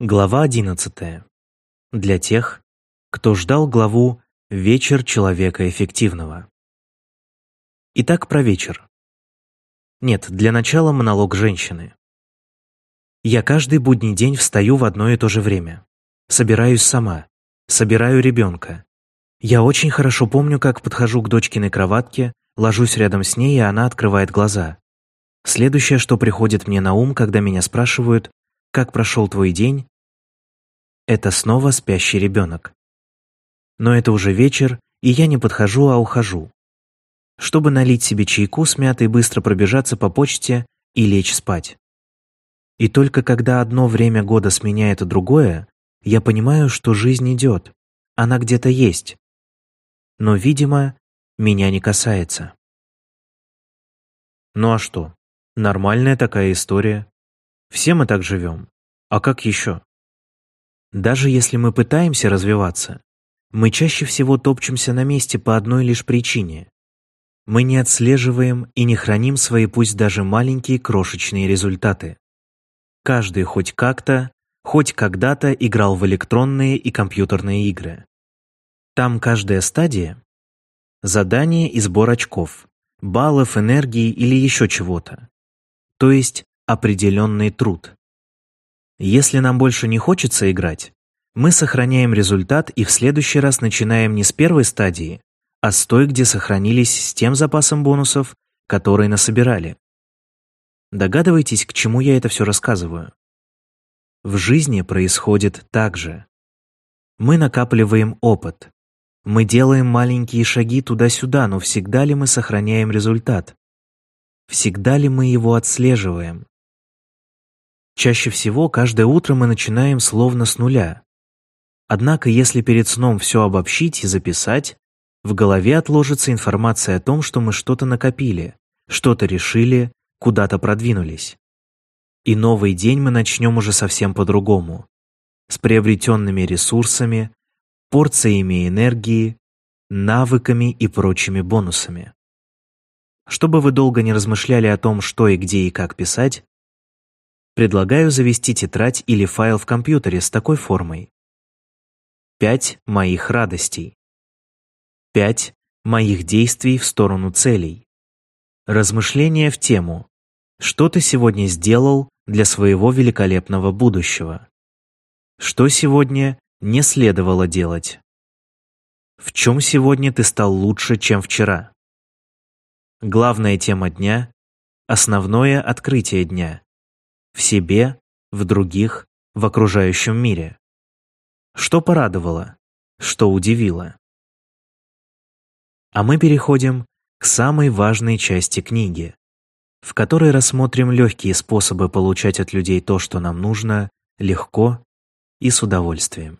Глава одиннадцатая. Для тех, кто ждал главу «Вечер человека эффективного». Итак, про вечер. Нет, для начала монолог женщины. Я каждый будний день встаю в одно и то же время. Собираюсь сама. Собираю ребенка. Я очень хорошо помню, как подхожу к дочкиной кроватке, ложусь рядом с ней, и она открывает глаза. Следующее, что приходит мне на ум, когда меня спрашивают, как прошел твой день, это снова спящий ребенок. Но это уже вечер, и я не подхожу, а ухожу. Чтобы налить себе чайку с мятой, быстро пробежаться по почте и лечь спать. И только когда одно время года сменяет другое, я понимаю, что жизнь идет, она где-то есть. Но, видимо, меня не касается. Ну а что? Нормальная такая история. Все мы так живем. А как еще? Даже если мы пытаемся развиваться, мы чаще всего топчемся на месте по одной лишь причине. Мы не отслеживаем и не храним свои пусть даже маленькие крошечные результаты. Каждый хоть как-то, хоть когда-то играл в электронные и компьютерные игры. Там каждая стадия – задание и сбор очков, баллов, энергии или еще чего-то. То есть определенный труд. Если нам больше не хочется играть, мы сохраняем результат и в следующий раз начинаем не с первой стадии, а с той, где сохранились с тем запасом бонусов, который насобирали. Догадываетесь, к чему я это все рассказываю? В жизни происходит так же. Мы накапливаем опыт. Мы делаем маленькие шаги туда-сюда, но всегда ли мы сохраняем результат? Всегда ли мы его отслеживаем? Чаще всего каждое утро мы начинаем словно с нуля. Однако, если перед сном все обобщить и записать, в голове отложится информация о том, что мы что-то накопили, что-то решили, куда-то продвинулись. И новый день мы начнем уже совсем по-другому. С приобретенными ресурсами, порциями энергии, навыками и прочими бонусами. Чтобы вы долго не размышляли о том, что и где и как писать, Предлагаю завести тетрадь или файл в компьютере с такой формой. Пять моих радостей. Пять моих действий в сторону целей. Размышления в тему «Что ты сегодня сделал для своего великолепного будущего?» Что сегодня не следовало делать? В чем сегодня ты стал лучше, чем вчера? Главная тема дня – основное открытие дня в себе, в других, в окружающем мире. Что порадовало, что удивило. А мы переходим к самой важной части книги, в которой рассмотрим легкие способы получать от людей то, что нам нужно, легко и с удовольствием.